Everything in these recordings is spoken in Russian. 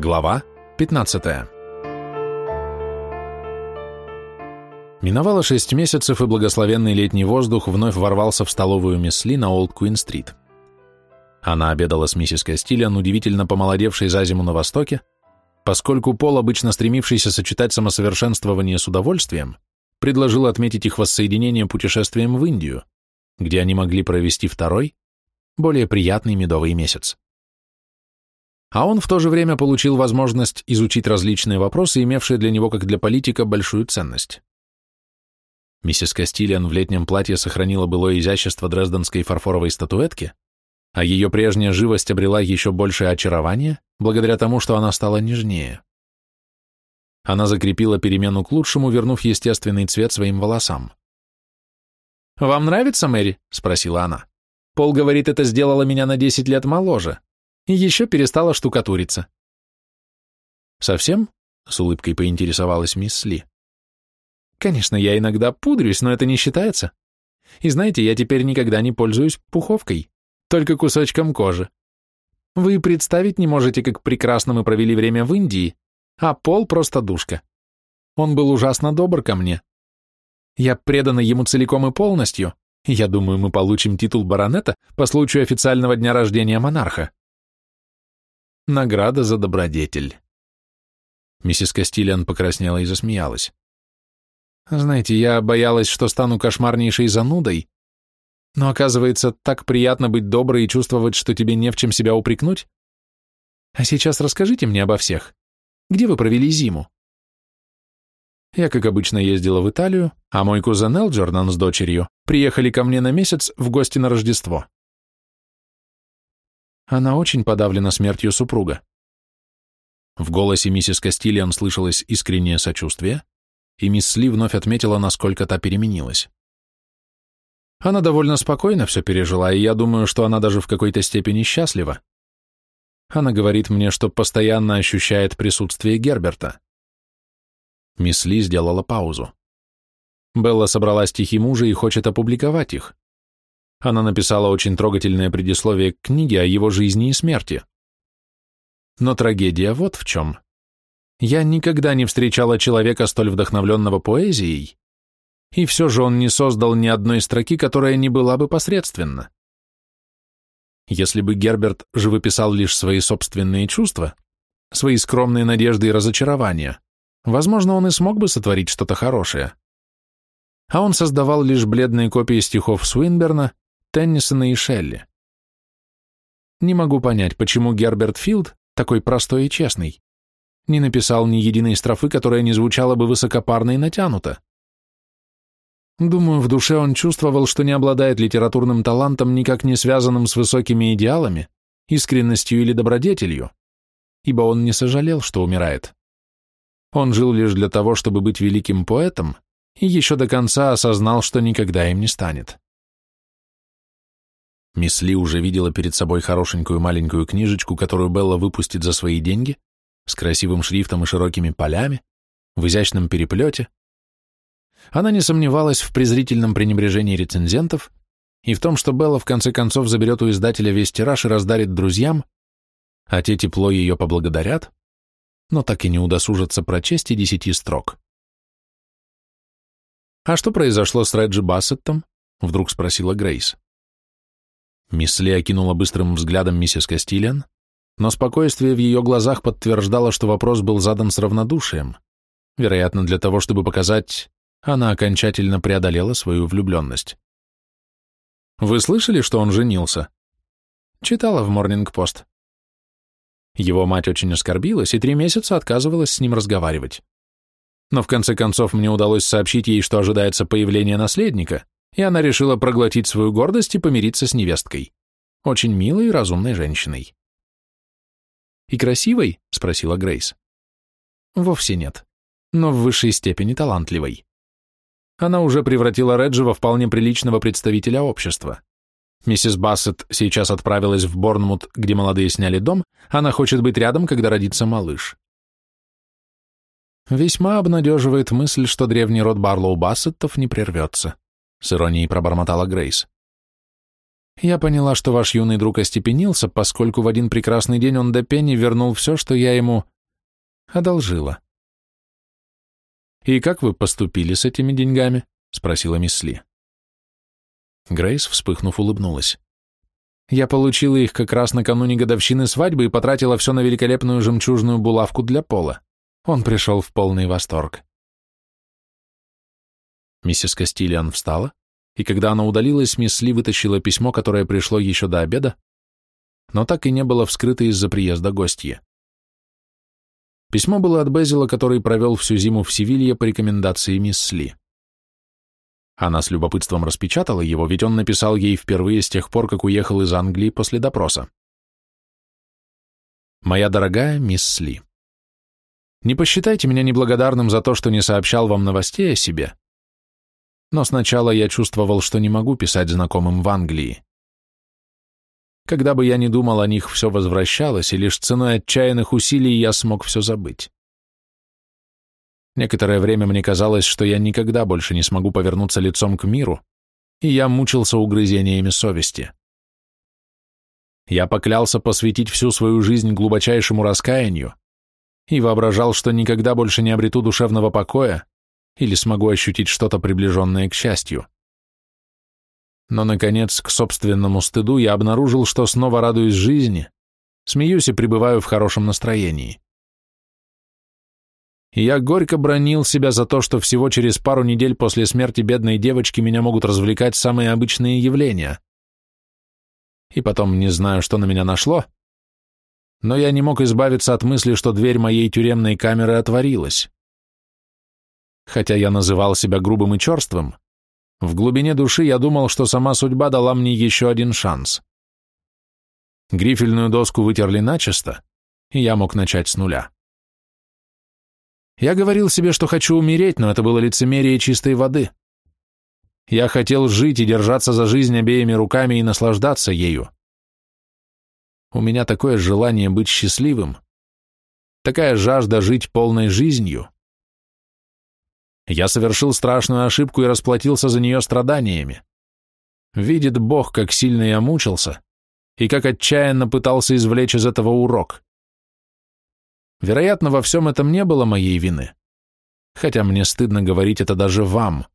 Глава 15 Миновало шесть месяцев, и благословенный летний воздух вновь ворвался в столовую мисс на Олд Куин-стрит. Она обедала с миссис Кастильян, удивительно помолодевшей за зиму на Востоке, поскольку Пол, обычно стремившийся сочетать самосовершенствование с удовольствием, предложил отметить их воссоединение путешествием в Индию, где они могли провести второй, более приятный медовый месяц а он в то же время получил возможность изучить различные вопросы, имевшие для него, как для политика, большую ценность. Миссис Кастильян в летнем платье сохранила былое изящество дрезденской фарфоровой статуэтки, а ее прежняя живость обрела еще большее очарование, благодаря тому, что она стала нежнее. Она закрепила перемену к лучшему, вернув естественный цвет своим волосам. «Вам нравится, Мэри?» — спросила она. «Пол говорит, это сделало меня на десять лет моложе и еще перестала штукатуриться. «Совсем?» — с улыбкой поинтересовалась мисс Ли. «Конечно, я иногда пудрюсь, но это не считается. И знаете, я теперь никогда не пользуюсь пуховкой, только кусочком кожи. Вы представить не можете, как прекрасно мы провели время в Индии, а Пол просто душка. Он был ужасно добр ко мне. Я предана ему целиком и полностью, я думаю, мы получим титул баронета по случаю официального дня рождения монарха. Награда за добродетель. Миссис Кастильян покраснела и засмеялась. Знаете, я боялась, что стану кошмарнейшей занудой, но оказывается, так приятно быть доброй и чувствовать, что тебе не в чем себя упрекнуть. А сейчас расскажите мне обо всех. Где вы провели зиму? Я, как обычно, ездила в Италию, а мой кузен Элджордан с дочерью приехали ко мне на месяц в гости на Рождество. Она очень подавлена смертью супруга. В голосе миссис Кастильян слышалось искреннее сочувствие, и мисс Ли вновь отметила, насколько та переменилась. Она довольно спокойно все пережила, и я думаю, что она даже в какой-то степени счастлива. Она говорит мне, что постоянно ощущает присутствие Герберта. Мисс Ли сделала паузу. Белла собрала стихи мужа и хочет опубликовать их. Она написала очень трогательное предисловие к книге о его жизни и смерти. Но трагедия вот в чем. Я никогда не встречала человека, столь вдохновленного поэзией, и все же он не создал ни одной строки, которая не была бы посредственна. Если бы Герберт живописал лишь свои собственные чувства, свои скромные надежды и разочарования, возможно, он и смог бы сотворить что-то хорошее. А он создавал лишь бледные копии стихов Суинберна Теннисона и Шелли. Не могу понять, почему Герберт Филд, такой простой и честный, не написал ни единой строфы, которая не звучала бы высокопарно и натянуто. Думаю, в душе он чувствовал, что не обладает литературным талантом, никак не связанным с высокими идеалами, искренностью или добродетелью, ибо он не сожалел, что умирает. Он жил лишь для того, чтобы быть великим поэтом, и еще до конца осознал, что никогда им не станет. Мисс Ли уже видела перед собой хорошенькую маленькую книжечку, которую Белла выпустит за свои деньги, с красивым шрифтом и широкими полями, в изящном переплете. Она не сомневалась в презрительном пренебрежении рецензентов и в том, что Белла в конце концов заберет у издателя весь тираж и раздарит друзьям, а те тепло ее поблагодарят, но так и не удосужатся прочесть и десяти строк. «А что произошло с Реджи Бассеттом?» — вдруг спросила Грейс. Мисс Ли окинула быстрым взглядом миссис Кастильян, но спокойствие в ее глазах подтверждало, что вопрос был задан с равнодушием, вероятно, для того, чтобы показать, она окончательно преодолела свою влюбленность. «Вы слышали, что он женился?» Читала в Морнинг-Пост. Его мать очень оскорбилась и три месяца отказывалась с ним разговаривать. Но в конце концов мне удалось сообщить ей, что ожидается появление наследника, и она решила проглотить свою гордость и помириться с невесткой. Очень милой и разумной женщиной. «И красивой?» — спросила Грейс. «Вовсе нет, но в высшей степени талантливой. Она уже превратила Реджи во вполне приличного представителя общества. Миссис Бассет сейчас отправилась в Борнмут, где молодые сняли дом, она хочет быть рядом, когда родится малыш. Весьма обнадеживает мысль, что древний род Барлоу Бассеттов не прервется. — с иронией пробормотала Грейс. Я поняла, что ваш юный друг остепенился, поскольку в один прекрасный день он до пени вернул все, что я ему одолжила. «И как вы поступили с этими деньгами?» — спросила мисс Ли. Грейс, вспыхнув, улыбнулась. «Я получила их как раз накануне годовщины свадьбы и потратила все на великолепную жемчужную булавку для пола. Он пришел в полный восторг». Миссис Кастильян встала, и когда она удалилась, мисс Ли вытащила письмо, которое пришло еще до обеда, но так и не было вскрыто из-за приезда гостья. Письмо было от Безила, который провел всю зиму в Севилье по рекомендации мисс Ли. Она с любопытством распечатала его, ведь он написал ей впервые с тех пор, как уехал из Англии после допроса. «Моя дорогая мисс Ли, не посчитайте меня неблагодарным за то, что не сообщал вам новостей о себе, но сначала я чувствовал, что не могу писать знакомым в Англии. Когда бы я ни думал о них, все возвращалось, и лишь ценой отчаянных усилий я смог все забыть. Некоторое время мне казалось, что я никогда больше не смогу повернуться лицом к миру, и я мучился угрызениями совести. Я поклялся посвятить всю свою жизнь глубочайшему раскаянию и воображал, что никогда больше не обрету душевного покоя, или смогу ощутить что-то приближенное к счастью. Но, наконец, к собственному стыду я обнаружил, что снова радуюсь жизни, смеюсь и пребываю в хорошем настроении. И я горько бронил себя за то, что всего через пару недель после смерти бедной девочки меня могут развлекать самые обычные явления. И потом не знаю, что на меня нашло, но я не мог избавиться от мысли, что дверь моей тюремной камеры отворилась. Хотя я называл себя грубым и черствым, в глубине души я думал, что сама судьба дала мне еще один шанс. Грифельную доску вытерли начисто, и я мог начать с нуля. Я говорил себе, что хочу умереть, но это было лицемерие чистой воды. Я хотел жить и держаться за жизнь обеими руками и наслаждаться ею. У меня такое желание быть счастливым, такая жажда жить полной жизнью. Я совершил страшную ошибку и расплатился за нее страданиями. Видит Бог, как сильно я мучился и как отчаянно пытался извлечь из этого урок. Вероятно, во всем этом не было моей вины, хотя мне стыдно говорить это даже вам.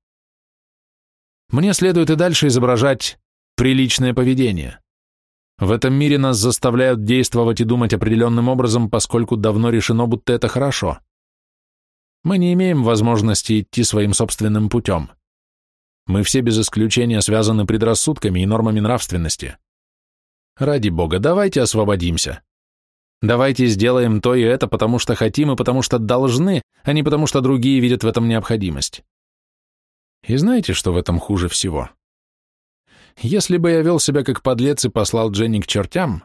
Мне следует и дальше изображать приличное поведение. В этом мире нас заставляют действовать и думать определенным образом, поскольку давно решено, будто это хорошо. Мы не имеем возможности идти своим собственным путем. Мы все без исключения связаны предрассудками и нормами нравственности. Ради Бога, давайте освободимся. Давайте сделаем то и это, потому что хотим и потому что должны, а не потому что другие видят в этом необходимость. И знаете, что в этом хуже всего? Если бы я вел себя как подлец и послал Дженни к чертям,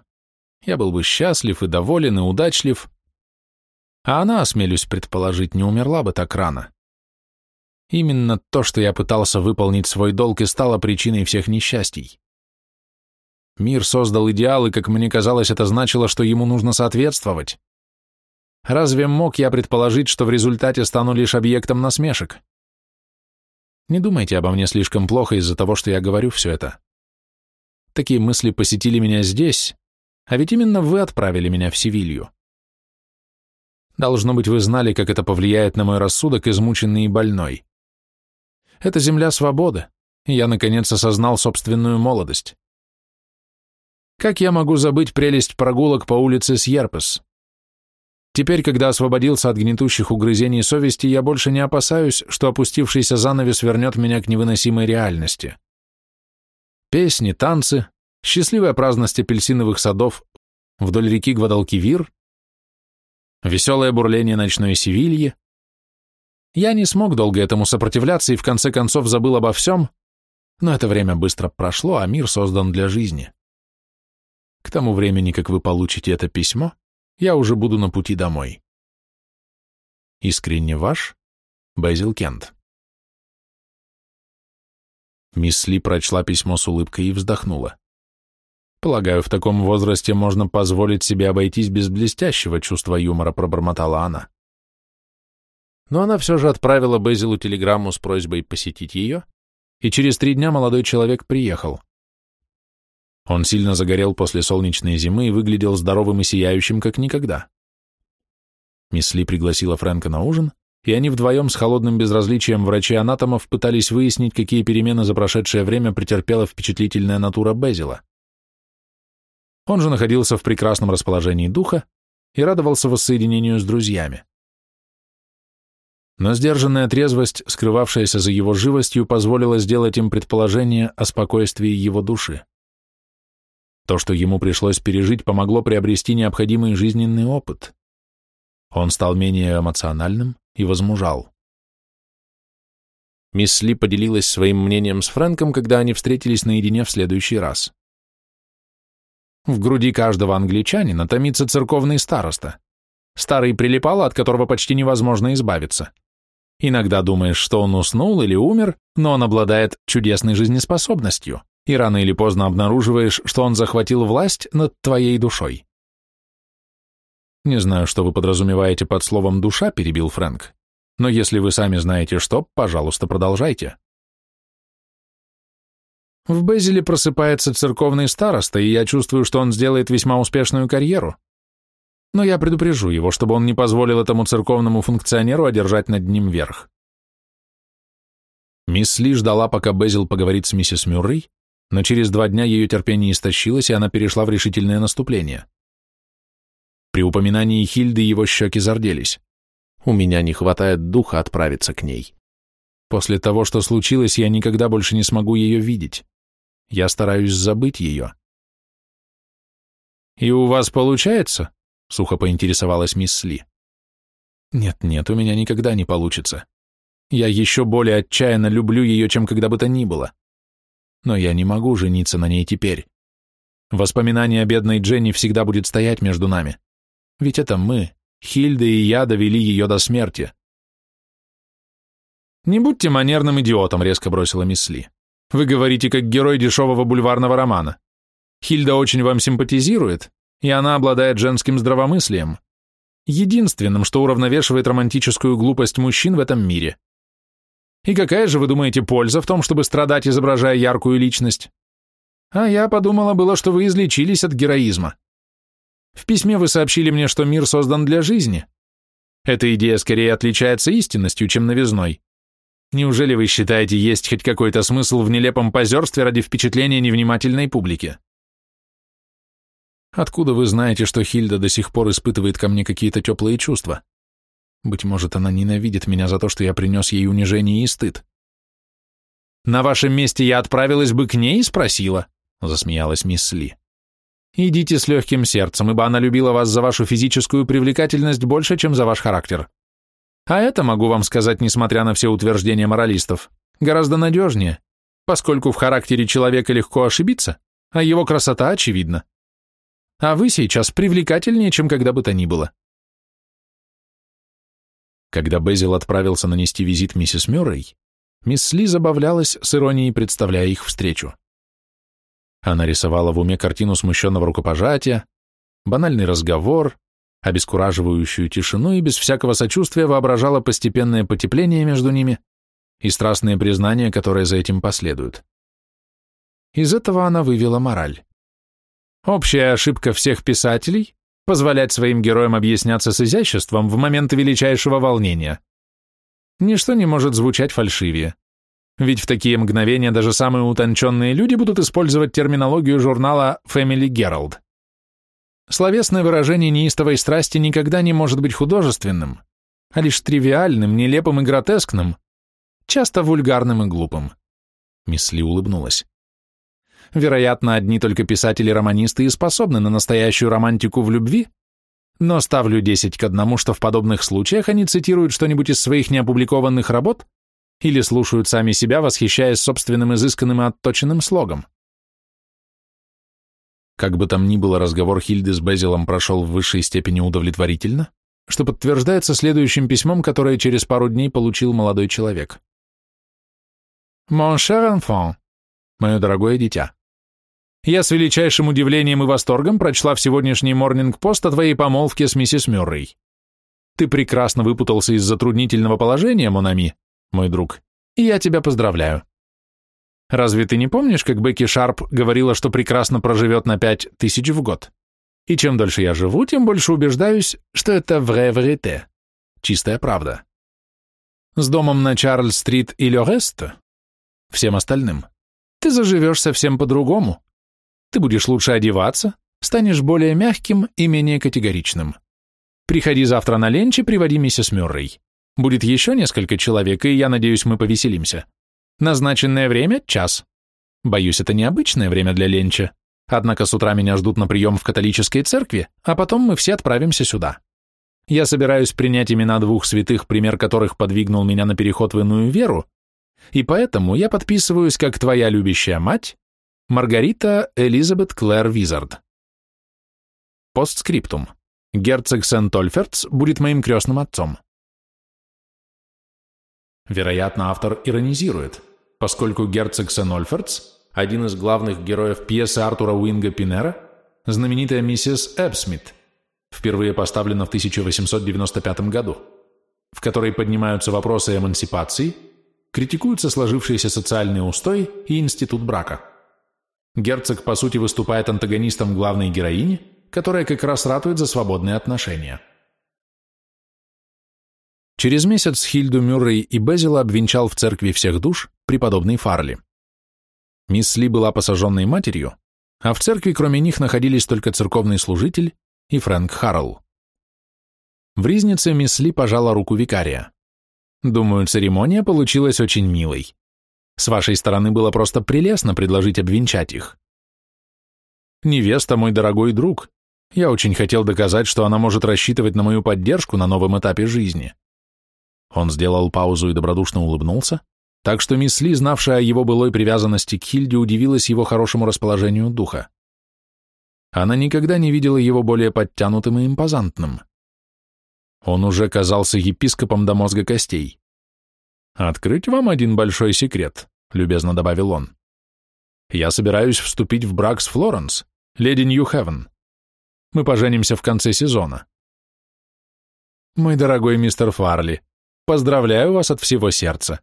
я был бы счастлив и доволен и удачлив, а она, осмелюсь предположить, не умерла бы так рано. Именно то, что я пытался выполнить свой долг, и стало причиной всех несчастий. Мир создал идеал, и, как мне казалось, это значило, что ему нужно соответствовать. Разве мог я предположить, что в результате стану лишь объектом насмешек? Не думайте обо мне слишком плохо из-за того, что я говорю все это. Такие мысли посетили меня здесь, а ведь именно вы отправили меня в Севилью. Должно быть, вы знали, как это повлияет на мой рассудок, измученный и больной. Это земля свободы, и я, наконец, осознал собственную молодость. Как я могу забыть прелесть прогулок по улице Сьерпес? Теперь, когда освободился от гнетущих угрызений совести, я больше не опасаюсь, что опустившийся занавес вернет меня к невыносимой реальности. Песни, танцы, счастливая праздность апельсиновых садов вдоль реки Гвадалкивир веселое бурление ночной Севильи. Я не смог долго этому сопротивляться и в конце концов забыл обо всем, но это время быстро прошло, а мир создан для жизни. К тому времени, как вы получите это письмо, я уже буду на пути домой. Искренне ваш, Безил Кент. Мисс Ли прочла письмо с улыбкой и вздохнула. Полагаю, в таком возрасте можно позволить себе обойтись без блестящего чувства юмора, пробормотала она. Но она все же отправила Безилу телеграмму с просьбой посетить ее, и через три дня молодой человек приехал. Он сильно загорел после солнечной зимы и выглядел здоровым и сияющим, как никогда. Мисс Ли пригласила Фрэнка на ужин, и они вдвоем с холодным безразличием врачей-анатомов пытались выяснить, какие перемены за прошедшее время претерпела впечатлительная натура Безила. Он же находился в прекрасном расположении духа и радовался воссоединению с друзьями. Но сдержанная трезвость, скрывавшаяся за его живостью, позволила сделать им предположение о спокойствии его души. То, что ему пришлось пережить, помогло приобрести необходимый жизненный опыт. Он стал менее эмоциональным и возмужал. Мисс Ли поделилась своим мнением с Фрэнком, когда они встретились наедине в следующий раз. В груди каждого англичанина томится церковный староста. Старый прилипал, от которого почти невозможно избавиться. Иногда думаешь, что он уснул или умер, но он обладает чудесной жизнеспособностью, и рано или поздно обнаруживаешь, что он захватил власть над твоей душой. Не знаю, что вы подразумеваете под словом «душа», перебил Фрэнк, но если вы сами знаете что, пожалуйста, продолжайте. В Безеле просыпается церковный староста, и я чувствую, что он сделает весьма успешную карьеру. Но я предупрежу его, чтобы он не позволил этому церковному функционеру одержать над ним верх. Мисс Ли ждала, пока Безил поговорит с миссис Мюррей, но через два дня ее терпение истощилось, и она перешла в решительное наступление. При упоминании Хильды его щеки зарделись. У меня не хватает духа отправиться к ней. После того, что случилось, я никогда больше не смогу ее видеть. Я стараюсь забыть ее. «И у вас получается?» — сухо поинтересовалась мисс Ли. «Нет-нет, у меня никогда не получится. Я еще более отчаянно люблю ее, чем когда бы то ни было. Но я не могу жениться на ней теперь. Воспоминание о бедной Дженни всегда будет стоять между нами. Ведь это мы, Хильда и я, довели ее до смерти». «Не будьте манерным идиотом», — резко бросила мисс Ли. «Вы говорите, как герой дешевого бульварного романа. Хильда очень вам симпатизирует, и она обладает женским здравомыслием, единственным, что уравновешивает романтическую глупость мужчин в этом мире. И какая же, вы думаете, польза в том, чтобы страдать, изображая яркую личность? А я подумала было, что вы излечились от героизма. В письме вы сообщили мне, что мир создан для жизни. Эта идея скорее отличается истинностью, чем новизной. Неужели вы считаете, есть хоть какой-то смысл в нелепом позерстве ради впечатления невнимательной публики? Откуда вы знаете, что Хильда до сих пор испытывает ко мне какие-то теплые чувства? Быть может, она ненавидит меня за то, что я принес ей унижение и стыд. На вашем месте я отправилась бы к ней и спросила, засмеялась мисс Ли. Идите с легким сердцем, ибо она любила вас за вашу физическую привлекательность больше, чем за ваш характер. А это, могу вам сказать, несмотря на все утверждения моралистов, гораздо надежнее, поскольку в характере человека легко ошибиться, а его красота очевидна а вы сейчас привлекательнее, чем когда бы то ни было. Когда Безил отправился нанести визит миссис Мюррей, мисс Ли забавлялась с иронией, представляя их встречу. Она рисовала в уме картину смущенного рукопожатия, банальный разговор, обескураживающую тишину и без всякого сочувствия воображала постепенное потепление между ними и страстные признания, которые за этим последуют. Из этого она вывела мораль. Общая ошибка всех писателей – позволять своим героям объясняться с изяществом в моменты величайшего волнения. Ничто не может звучать фальшивее. Ведь в такие мгновения даже самые утонченные люди будут использовать терминологию журнала Family Herald. Словесное выражение неистовой страсти никогда не может быть художественным, а лишь тривиальным, нелепым и гротескным, часто вульгарным и глупым. Мисс Ли улыбнулась. Вероятно, одни только писатели-романисты и способны на настоящую романтику в любви, но ставлю 10 к одному, что в подобных случаях они цитируют что-нибудь из своих неопубликованных работ или слушают сами себя, восхищаясь собственным изысканным и отточенным слогом. Как бы там ни было, разговор Хильды с Безилом прошел в высшей степени удовлетворительно, что подтверждается следующим письмом, которое через пару дней получил молодой человек. «Mon cher enfant, мое дорогое дитя, я с величайшим удивлением и восторгом прочла в сегодняшний морнинг-пост о твоей помолвке с миссис Мюррей. Ты прекрасно выпутался из затруднительного положения, Монами, мой друг, и я тебя поздравляю. Разве ты не помнишь, как Бекки Шарп говорила, что прекрасно проживет на пять тысяч в год? И чем дольше я живу, тем больше убеждаюсь, что это vérité, чистая правда. С домом на Чарльз-стрит и Лёрест, всем остальным, ты заживешь совсем по-другому. Ты будешь лучше одеваться, станешь более мягким и менее категоричным. Приходи завтра на ленч и приводи миссис Мюррей. Будет еще несколько человек, и я надеюсь, мы повеселимся. Назначенное время – час. Боюсь, это необычное время для ленча. Однако с утра меня ждут на прием в католической церкви, а потом мы все отправимся сюда. Я собираюсь принять имена двух святых, пример которых подвигнул меня на переход в иную веру, и поэтому я подписываюсь как твоя любящая мать, Маргарита Элизабет Клэр Визард. Постскриптум. Герцог Сент-Ольфертс будет моим крестным отцом. Вероятно, автор иронизирует поскольку герцог Сен-Ольфердс, один из главных героев пьесы Артура Уинга Пинера, знаменитая миссис Эбсмит, впервые поставлена в 1895 году, в которой поднимаются вопросы эмансипации, критикуются сложившиеся социальные устои и институт брака. Герцог, по сути, выступает антагонистом главной героини, которая как раз ратует за свободные отношения. Через месяц Хильду Мюррей и Безила обвенчал в церкви всех душ преподобный Фарли. Мисс Ли была посаженной матерью, а в церкви кроме них находились только церковный служитель и Фрэнк Харрелл. В ризнице мисс Ли пожала руку викария. Думаю, церемония получилась очень милой. С вашей стороны было просто прелестно предложить обвенчать их. Невеста мой дорогой друг. Я очень хотел доказать, что она может рассчитывать на мою поддержку на новом этапе жизни. Он сделал паузу и добродушно улыбнулся, так что мисс Ли, знавшая о его былой привязанности к Хильде, удивилась его хорошему расположению духа. Она никогда не видела его более подтянутым и импозантным. Он уже казался епископом до мозга костей. «Открыть вам один большой секрет», — любезно добавил он. «Я собираюсь вступить в брак с Флоренс, леди Нью-Хевен. Мы поженимся в конце сезона». «Мой дорогой мистер Фарли, Поздравляю вас от всего сердца.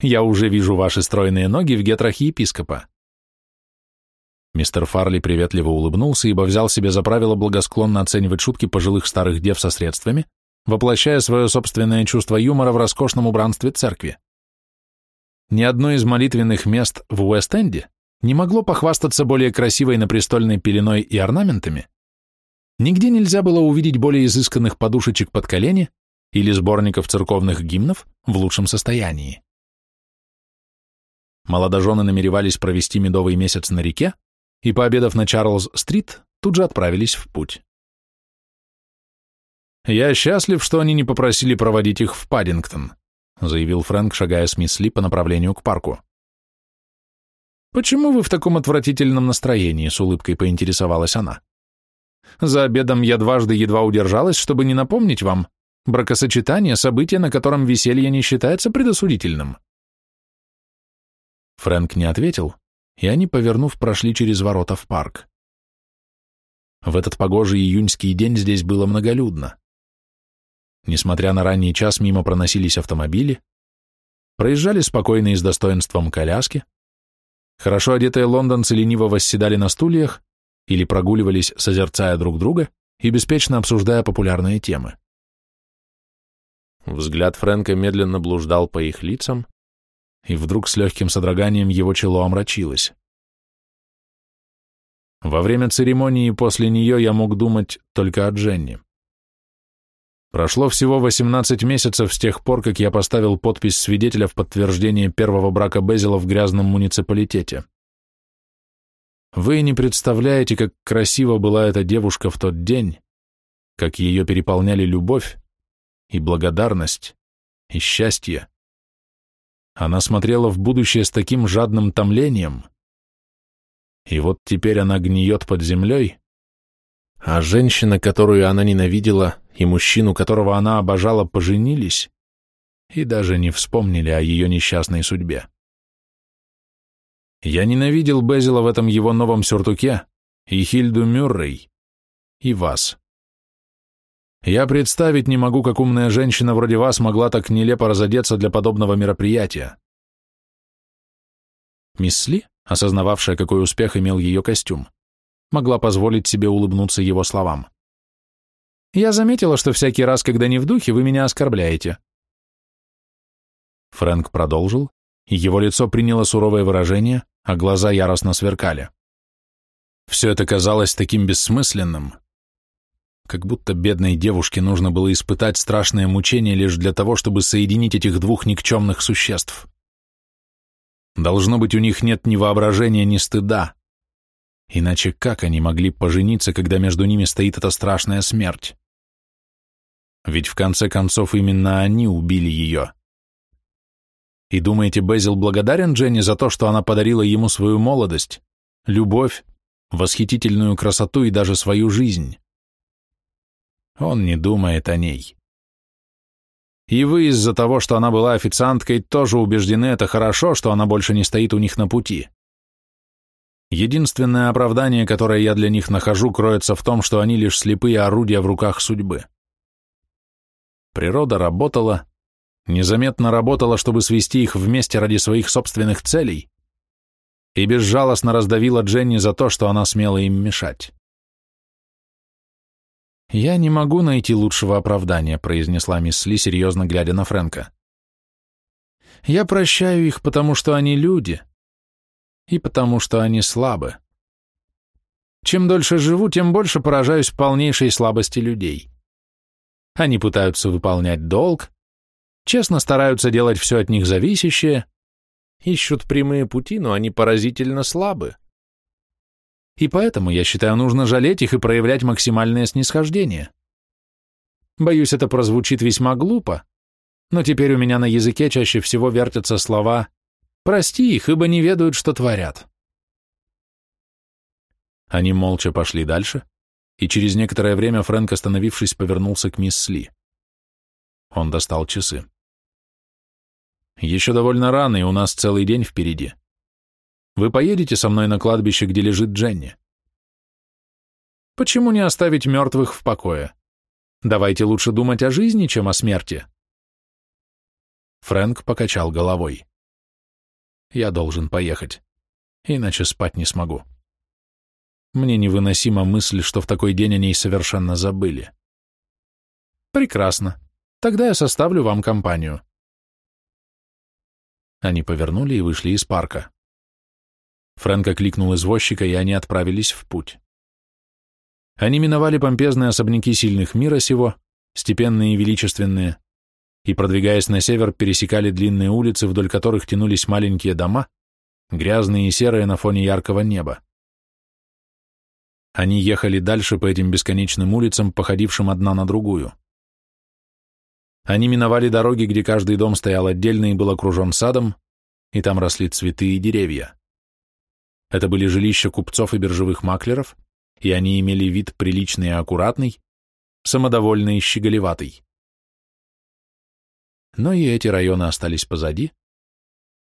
Я уже вижу ваши стройные ноги в гетрах епископа. Мистер Фарли приветливо улыбнулся, ибо взял себе за правило благосклонно оценивать шутки пожилых старых дев со средствами, воплощая свое собственное чувство юмора в роскошном убранстве церкви. Ни одно из молитвенных мест в Уэст-Энде не могло похвастаться более красивой напрестольной пеленой и орнаментами, нигде нельзя было увидеть более изысканных подушечек под колени или сборников церковных гимнов в лучшем состоянии. Молодожены намеревались провести медовый месяц на реке и, пообедав на Чарльз-стрит, тут же отправились в путь. «Я счастлив, что они не попросили проводить их в Паддингтон», заявил Фрэнк, шагая с мисс Ли по направлению к парку. «Почему вы в таком отвратительном настроении?» — с улыбкой поинтересовалась она. «За обедом я дважды едва удержалась, чтобы не напомнить вам, Бракосочетание – событие, на котором веселье не считается предосудительным. Фрэнк не ответил, и они, повернув, прошли через ворота в парк. В этот погожий июньский день здесь было многолюдно. Несмотря на ранний час, мимо проносились автомобили, проезжали спокойно и с достоинством коляски, хорошо одетые лондонцы лениво восседали на стульях или прогуливались, созерцая друг друга и беспечно обсуждая популярные темы. Взгляд Фрэнка медленно блуждал по их лицам, и вдруг с легким содроганием его чело омрачилось. Во время церемонии после нее я мог думать только о Дженни. Прошло всего 18 месяцев с тех пор, как я поставил подпись свидетеля в подтверждение первого брака Безила в грязном муниципалитете. Вы не представляете, как красиво была эта девушка в тот день, как ее переполняли любовь, и благодарность, и счастье. Она смотрела в будущее с таким жадным томлением. И вот теперь она гниет под землей, а женщина, которую она ненавидела, и мужчину, которого она обожала, поженились и даже не вспомнили о ее несчастной судьбе. Я ненавидел Безила в этом его новом сюртуке, и Хильду Мюррей, и вас. Я представить не могу, как умная женщина вроде вас могла так нелепо разодеться для подобного мероприятия. Мисс Сли, осознававшая, какой успех имел ее костюм, могла позволить себе улыбнуться его словам. «Я заметила, что всякий раз, когда не в духе, вы меня оскорбляете». Фрэнк продолжил, и его лицо приняло суровое выражение, а глаза яростно сверкали. Все это казалось таким бессмысленным, как будто бедной девушке нужно было испытать страшное мучение лишь для того, чтобы соединить этих двух никчемных существ. Должно быть, у них нет ни воображения, ни стыда. Иначе как они могли пожениться, когда между ними стоит эта страшная смерть? Ведь в конце концов именно они убили ее. И думаете, Безил благодарен Дженни за то, что она подарила ему свою молодость, любовь, восхитительную красоту и даже свою жизнь? Он не думает о ней. И вы из-за того, что она была официанткой, тоже убеждены, это хорошо, что она больше не стоит у них на пути. Единственное оправдание, которое я для них нахожу, кроется в том, что они лишь слепые орудия в руках судьбы. Природа работала, незаметно работала, чтобы свести их вместе ради своих собственных целей, и безжалостно раздавила Дженни за то, что она смела им мешать. «Я не могу найти лучшего оправдания», — произнесла мисс Ли, серьезно глядя на Фрэнка. «Я прощаю их, потому что они люди, и потому что они слабы. Чем дольше живу, тем больше поражаюсь полнейшей слабости людей. Они пытаются выполнять долг, честно стараются делать все от них зависящее, ищут прямые пути, но они поразительно слабы. И поэтому, я считаю, нужно жалеть их и проявлять максимальное снисхождение. Боюсь, это прозвучит весьма глупо, но теперь у меня на языке чаще всего вертятся слова «Прости их, ибо не ведают, что творят». Они молча пошли дальше, и через некоторое время Фрэнк, остановившись, повернулся к мисс Ли. Он достал часы. «Еще довольно рано, и у нас целый день впереди. Вы поедете со мной на кладбище, где лежит Дженни? Почему не оставить мертвых в покое? Давайте лучше думать о жизни, чем о смерти. Фрэнк покачал головой. Я должен поехать, иначе спать не смогу. Мне невыносима мысль, что в такой день о ней совершенно забыли. Прекрасно. Тогда я составлю вам компанию. Они повернули и вышли из парка. Фрэнк окликнул извозчика, и они отправились в путь. Они миновали помпезные особняки сильных мира сего, степенные и величественные, и, продвигаясь на север, пересекали длинные улицы, вдоль которых тянулись маленькие дома, грязные и серые на фоне яркого неба. Они ехали дальше по этим бесконечным улицам, походившим одна на другую. Они миновали дороги, где каждый дом стоял отдельно и был окружен садом, и там росли цветы и деревья. Это были жилища купцов и биржевых маклеров, и они имели вид приличный и аккуратный, самодовольный и щеголеватый. Но и эти районы остались позади.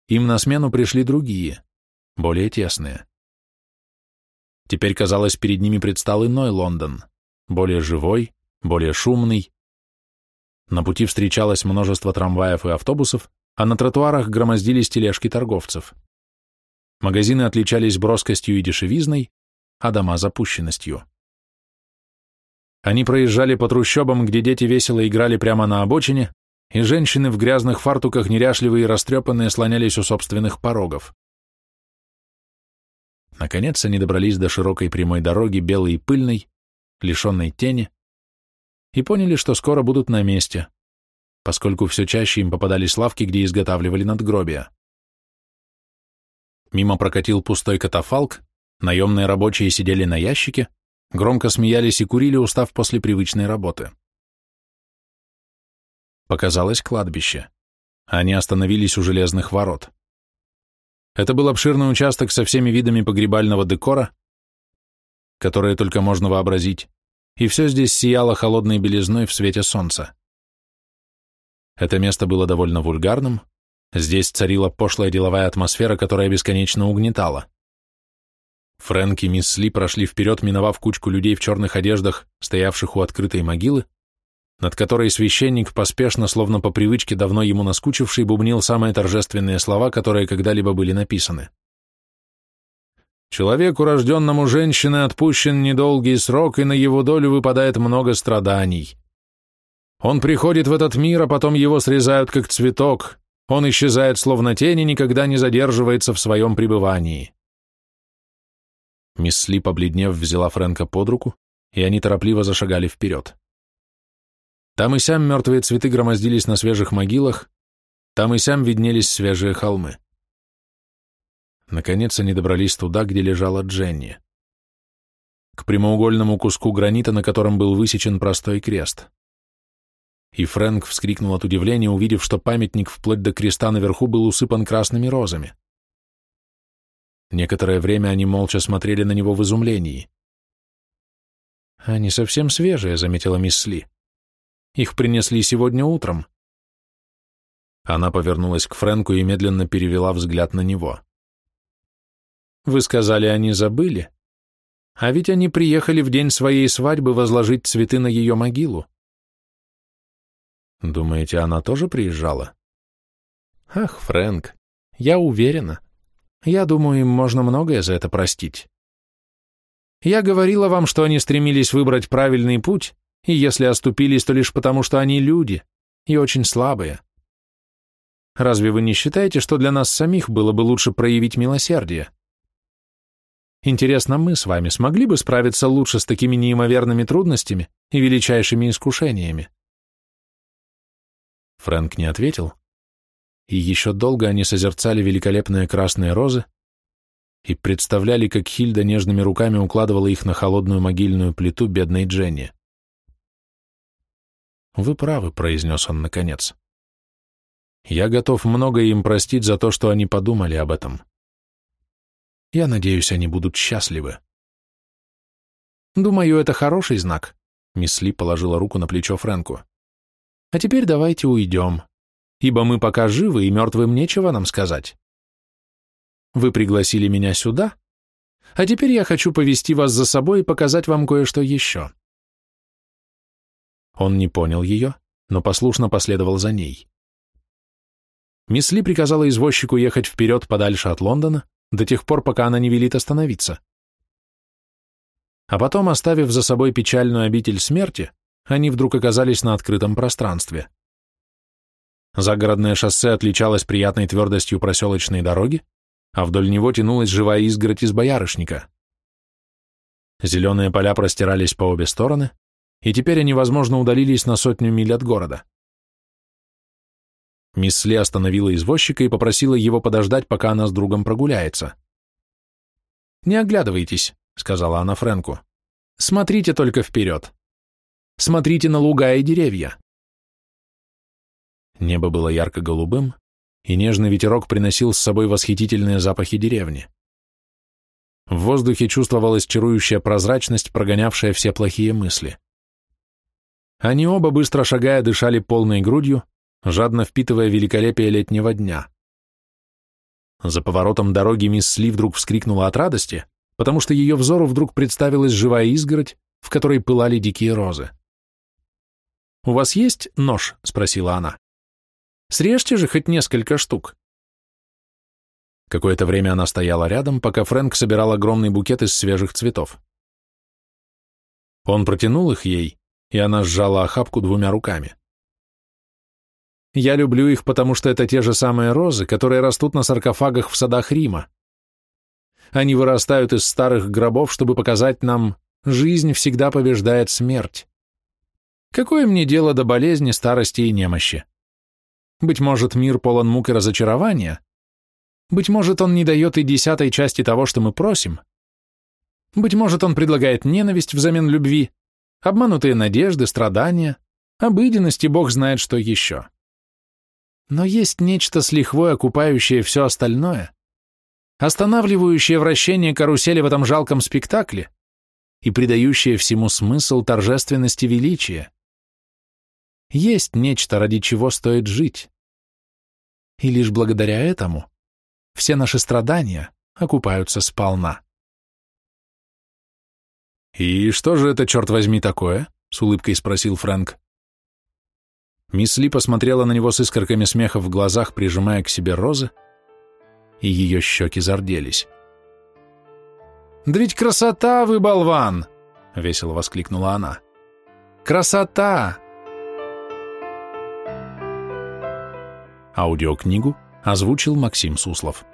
Им на смену пришли другие, более тесные. Теперь, казалось, перед ними предстал иной Лондон, более живой, более шумный. На пути встречалось множество трамваев и автобусов, а на тротуарах громоздились тележки торговцев. Магазины отличались броскостью и дешевизной, а дома запущенностью. Они проезжали по трущобам, где дети весело играли прямо на обочине, и женщины в грязных фартуках, неряшливые и растрепанные, слонялись у собственных порогов. Наконец они добрались до широкой прямой дороги, белой и пыльной, лишенной тени, и поняли, что скоро будут на месте, поскольку все чаще им попадались лавки, где изготавливали надгробия. Мимо прокатил пустой катафалк, наемные рабочие сидели на ящике, громко смеялись и курили, устав после привычной работы. Показалось кладбище. Они остановились у железных ворот. Это был обширный участок со всеми видами погребального декора, которые только можно вообразить, и все здесь сияло холодной белизной в свете солнца. Это место было довольно вульгарным, Здесь царила пошлая деловая атмосфера, которая бесконечно угнетала. Фрэнк и мисс Ли прошли вперед, миновав кучку людей в черных одеждах, стоявших у открытой могилы, над которой священник поспешно, словно по привычке давно ему наскучивший, бубнил самые торжественные слова, которые когда-либо были написаны. Человеку, рожденному женщиной, отпущен недолгий срок, и на его долю выпадает много страданий. Он приходит в этот мир, а потом его срезают, как цветок. Он исчезает, словно тень, и никогда не задерживается в своем пребывании. Мисс Ли, побледнев, взяла Фрэнка под руку, и они торопливо зашагали вперед. Там и сям мертвые цветы громоздились на свежих могилах, там и сям виднелись свежие холмы. Наконец они добрались туда, где лежала Дженни. К прямоугольному куску гранита, на котором был высечен простой крест. И Фрэнк вскрикнул от удивления, увидев, что памятник вплоть до креста наверху был усыпан красными розами. Некоторое время они молча смотрели на него в изумлении. «Они совсем свежие», — заметила мисс Ли. «Их принесли сегодня утром». Она повернулась к Фрэнку и медленно перевела взгляд на него. Вы сказали, они забыли? А ведь они приехали в день своей свадьбы возложить цветы на ее могилу. Думаете, она тоже приезжала? Ах, Фрэнк, я уверена. Я думаю, им можно многое за это простить. Я говорила вам, что они стремились выбрать правильный путь, и если оступились, то лишь потому, что они люди, и очень слабые. Разве вы не считаете, что для нас самих было бы лучше проявить милосердие? Интересно, мы с вами смогли бы справиться лучше с такими неимоверными трудностями и величайшими искушениями? Фрэнк не ответил, и еще долго они созерцали великолепные красные розы и представляли, как Хильда нежными руками укладывала их на холодную могильную плиту бедной Дженни. «Вы правы», — произнес он наконец. «Я готов многое им простить за то, что они подумали об этом». Я надеюсь, они будут счастливы. Думаю, это хороший знак. Мисс Ли положила руку на плечо Фрэнку. А теперь давайте уйдем, ибо мы пока живы, и мертвым нечего нам сказать. Вы пригласили меня сюда, а теперь я хочу повести вас за собой и показать вам кое-что еще. Он не понял ее, но послушно последовал за ней. Мисс Ли приказала извозчику ехать вперед подальше от Лондона, до тех пор, пока она не велит остановиться. А потом, оставив за собой печальную обитель смерти, они вдруг оказались на открытом пространстве. Загородное шоссе отличалось приятной твердостью проселочной дороги, а вдоль него тянулась живая изгородь из боярышника. Зеленые поля простирались по обе стороны, и теперь они, возможно, удалились на сотню миль от города. Мисс Ли остановила извозчика и попросила его подождать, пока она с другом прогуляется. «Не оглядывайтесь», — сказала она Фрэнку. «Смотрите только вперед. Смотрите на луга и деревья». Небо было ярко-голубым, и нежный ветерок приносил с собой восхитительные запахи деревни. В воздухе чувствовалась чарующая прозрачность, прогонявшая все плохие мысли. Они оба, быстро шагая, дышали полной грудью, жадно впитывая великолепие летнего дня. За поворотом дороги мисс Сли вдруг вскрикнула от радости, потому что ее взору вдруг представилась живая изгородь, в которой пылали дикие розы. «У вас есть нож?» — спросила она. «Срежьте же хоть несколько штук». Какое-то время она стояла рядом, пока Фрэнк собирал огромный букет из свежих цветов. Он протянул их ей, и она сжала охапку двумя руками. Я люблю их, потому что это те же самые розы, которые растут на саркофагах в садах Рима. Они вырастают из старых гробов, чтобы показать нам, жизнь всегда побеждает смерть. Какое мне дело до болезни, старости и немощи? Быть может, мир полон мук и разочарования? Быть может, он не дает и десятой части того, что мы просим? Быть может, он предлагает ненависть взамен любви, обманутые надежды, страдания, обыденность и бог знает что еще. Но есть нечто с лихвой, окупающее все остальное, останавливающее вращение карусели в этом жалком спектакле и придающее всему смысл торжественности величия. Есть нечто, ради чего стоит жить. И лишь благодаря этому все наши страдания окупаются сполна. «И что же это, черт возьми, такое?» — с улыбкой спросил Фрэнк. Мисс Ли посмотрела на него с искорками смеха в глазах, прижимая к себе розы, и ее щеки зарделись. «Да ведь красота вы, болван!» — весело воскликнула она. «Красота!» Аудиокнигу озвучил Максим Суслов.